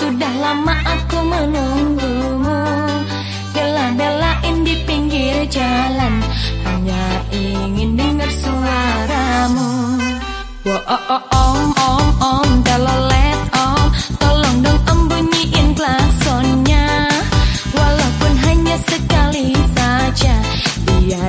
Sudah lama aku menunggumu Bela-belain di pinggir jalan Hanya ingin dengar suaramu Wow, oh, oh, om, om, om, telolet, om Tolong dong om bunyiin klaksonnya Walaupun hanya sekali saja Biar